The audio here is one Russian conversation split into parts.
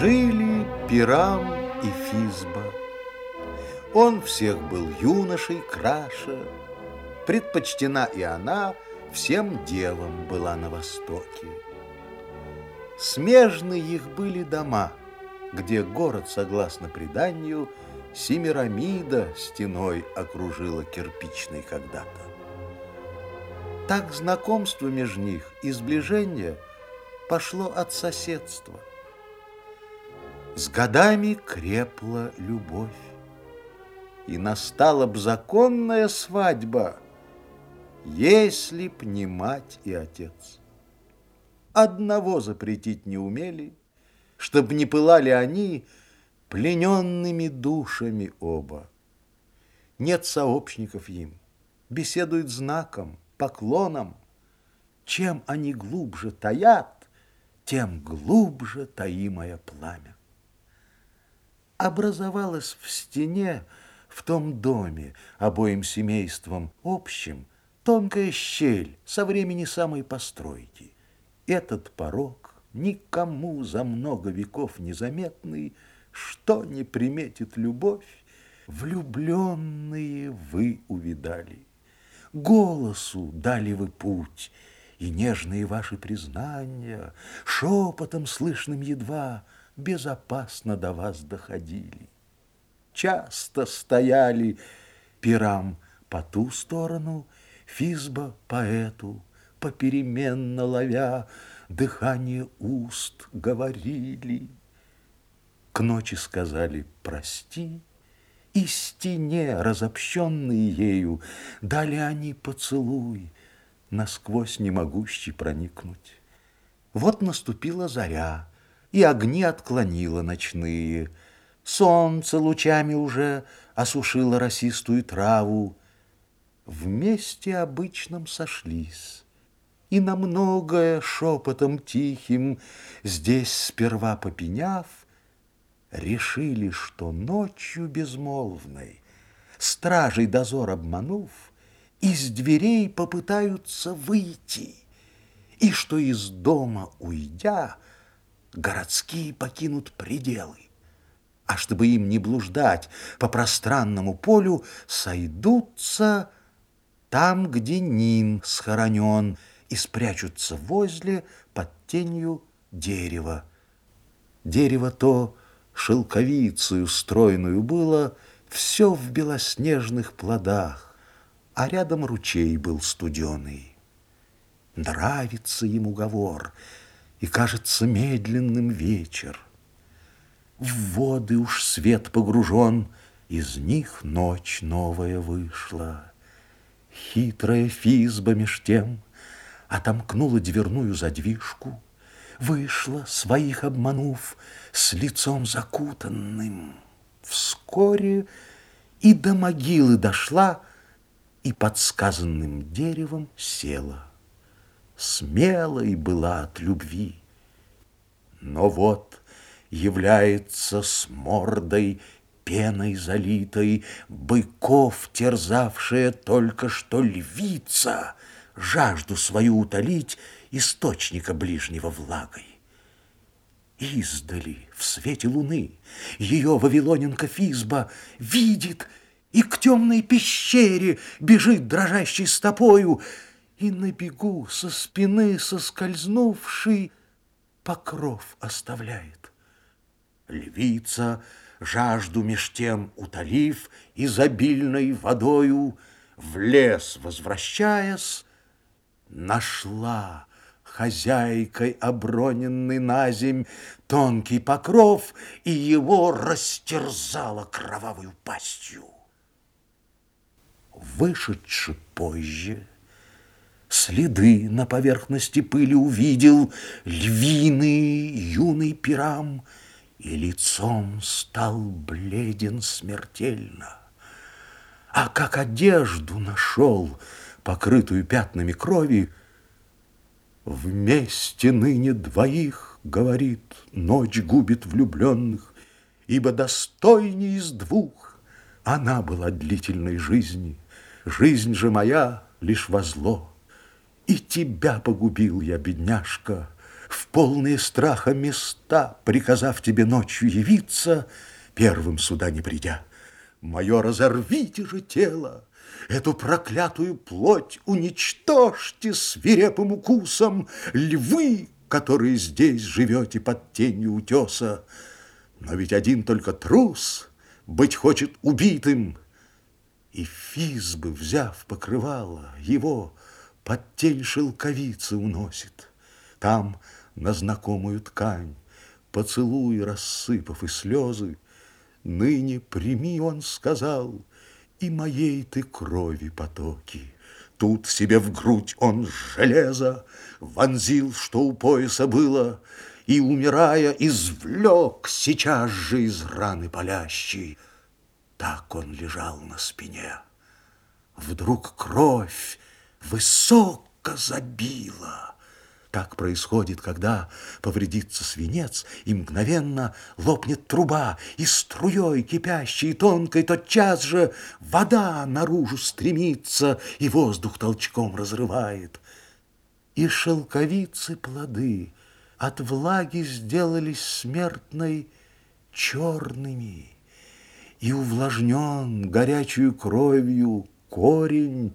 Пирам и Физба. Он всех был юношей краше, предпочтена и она всем девам была на востоке. Смежны их были дома, где город, согласно преданию, Семирамида стеной окружила кирпичной когда-то. Так знакомство между них и сближение пошло от соседства. С годами крепла любовь, и настала б законная свадьба, если б не мать и отец. Одного запретить не умели, чтоб не пылали они плененными душами оба. Нет сообщников им, беседуют знаком, поклоном. Чем они глубже таят, тем глубже таимое пламя образовалась в стене в том доме обоим семейством общим тонкая щель со времени самой постройки. Этот порог никому за много веков незаметный, что не приметит любовь, влюбленные вы увидали. Голосу дали вы путь, и нежные ваши признания, шепотом слышным едва — безопасно до вас доходили. Часто стояли пирам по ту сторону, Физба по эту, попеременно ловя, Дыхание уст говорили. К ночи сказали «прости», и стене, разобщенные ею, Дали они поцелуй, насквозь не могущий проникнуть. Вот наступила заря, и огни отклонила ночные. Солнце лучами уже осушило росистую траву. Вместе обычном сошлись, и на многое шепотом тихим, здесь сперва попеняв, решили, что ночью безмолвной, стражей дозор обманув, из дверей попытаются выйти, и что из дома уйдя, городские покинут пределы. А чтобы им не блуждать по пространному полю, сойдутся там, где Нин схоронен, и спрячутся возле под тенью дерева. Дерево то шелковицею стройную было, все в белоснежных плодах, а рядом ручей был студеный. Нравится ему говор — и кажется медленным вечер. В воды уж свет погружен, из них ночь новая вышла. Хитрая физба меж тем отомкнула дверную задвижку, вышла, своих обманув, с лицом закутанным. Вскоре и до могилы дошла, и под сказанным деревом села смелой была от любви. Но вот является с мордой пеной залитой, быков терзавшая только что львица, жажду свою утолить источника ближнего влагой. Издали, в свете луны, ее вавилоненка Физба видит и к темной пещере бежит дрожащей стопою, и на бегу со спины соскользнувший покров оставляет. Львица, жажду меж тем утолив изобильной водою, в лес возвращаясь, нашла хозяйкой оброненный на земь тонкий покров и его растерзала кровавую пастью. Вышедши позже, Следы на поверхности пыли увидел Львиный юный пирам, И лицом стал бледен смертельно. А как одежду нашел, покрытую пятнами крови, Вместе ныне двоих, говорит, Ночь губит влюбленных, Ибо достойней из двух Она была длительной жизни, Жизнь же моя лишь во зло. И тебя погубил я, бедняжка, в полные страха места, приказав тебе ночью явиться, первым сюда не придя. Мое разорвите же тело, Эту проклятую плоть уничтожьте свирепым укусом, Львы, которые здесь живете под тенью утеса. Но ведь один только трус быть хочет убитым. И Физбы, взяв покрывало, его под тень шелковицы уносит. Там на знакомую ткань, поцелуй рассыпав и слезы, Ныне прими, он сказал, и моей ты крови потоки. Тут себе в грудь он железо вонзил, что у пояса было, и, умирая, извлек сейчас же из раны палящей. Так он лежал на спине. Вдруг кровь высоко забила. Так происходит, когда повредится свинец, и мгновенно лопнет труба, и струей кипящей тонкой тотчас же вода наружу стремится, и воздух толчком разрывает. И шелковицы плоды от влаги сделались смертной черными, и увлажнен горячую кровью корень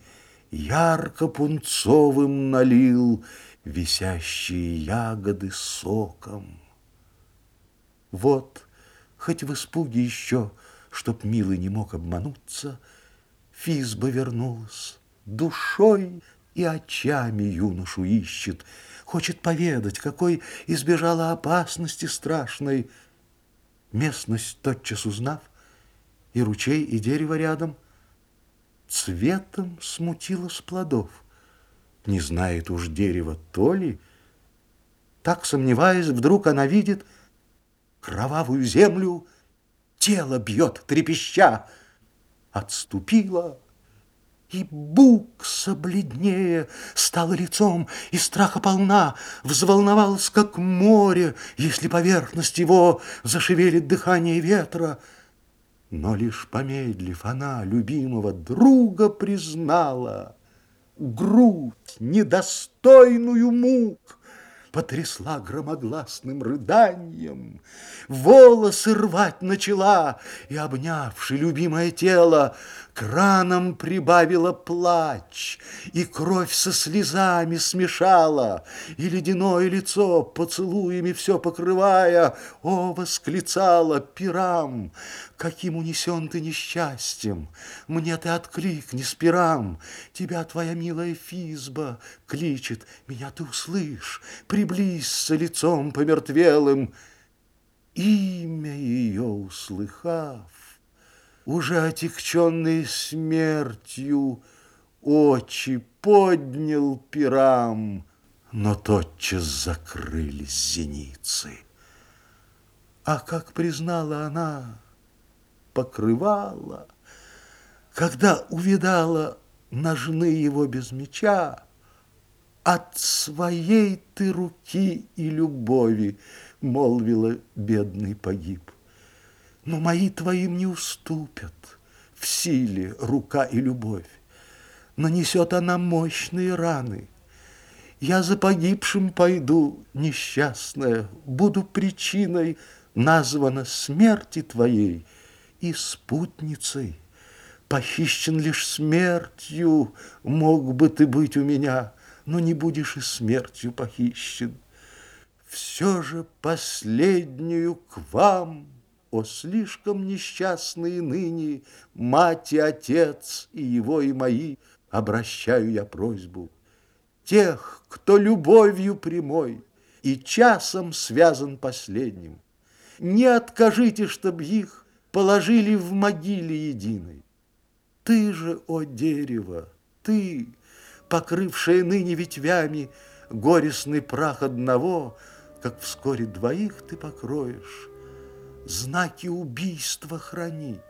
ярко-пунцовым налил, висящие ягоды соком. Вот, хоть в испуге еще, чтоб милый не мог обмануться, Физба вернулась, душой и очами юношу ищет, Хочет поведать, какой избежала опасности страшной. Местность тотчас узнав, и ручей, и дерево рядом, Цветом смутила с плодов. Не знает уж дерево то ли. Так, сомневаясь, вдруг она видит кровавую землю, тело бьет трепеща. Отступила, и бук собледнее стала лицом, и страха полна, взволновалась, как море, если поверхность его зашевелит дыхание ветра. Но лишь помедлив, она любимого друга признала — грудь, недостойную мук, потрясла громогласным рыданием, волосы рвать начала и, обнявши любимое тело, краном прибавила плач, и кровь со слезами смешала, и ледяное лицо поцелуями все покрывая, о, восклицала пирам, каким унесен ты несчастьем, мне ты откликни с пирам, тебя твоя милая Физба кличет, меня ты услышь, приблизься лицом помертвелым. Имя ее услыхав, уже отягченный смертью, очи поднял пирам, но тотчас закрылись зеницы. А как признала она, покрывала, когда увидала ножны его без меча, от своей ты руки и любови, молвила бедный погиб. Но мои твоим не уступят в силе рука и любовь. Нанесет она мощные раны. Я за погибшим пойду, несчастная, буду причиной названа смерти твоей и спутницей. Похищен лишь смертью, мог бы ты быть у меня, но не будешь и смертью похищен. Все же последнюю к вам, о, слишком несчастные ныне, мать и отец, и его, и мои, обращаю я просьбу. Тех, кто любовью прямой и часом связан последним, не откажите, чтоб их положили в могиле единой. Ты же, о дерево, ты, покрывшая ныне ветвями горестный прах одного, как вскоре двоих ты покроешь, знаки убийства храни.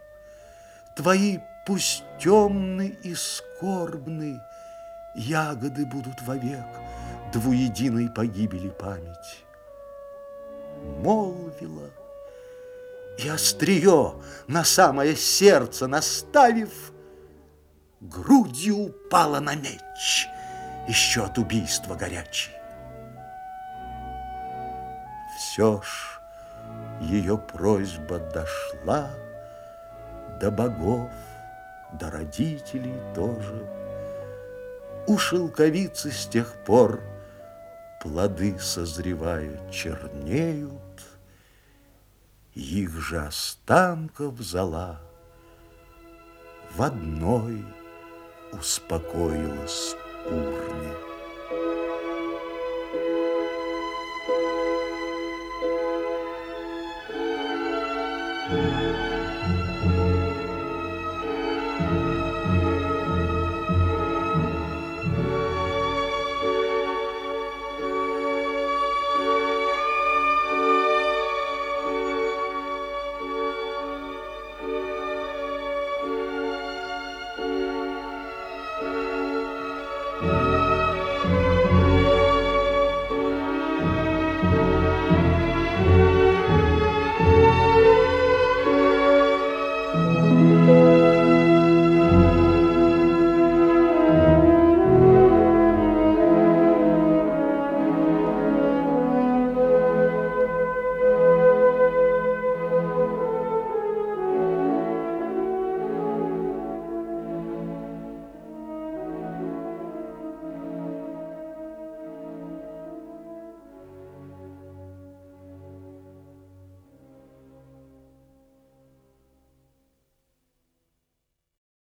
Твои пусть темны и скорбны, ягоды будут вовек двуединой погибели память. Молвила, и острие на самое сердце наставив, грудью упала на меч, еще от убийства горячий. Все ж ее просьба дошла до богов, до родителей тоже. У шелковицы с тех пор плоды, созревая, чернеют, их же останков зала в одной успокоилась урне.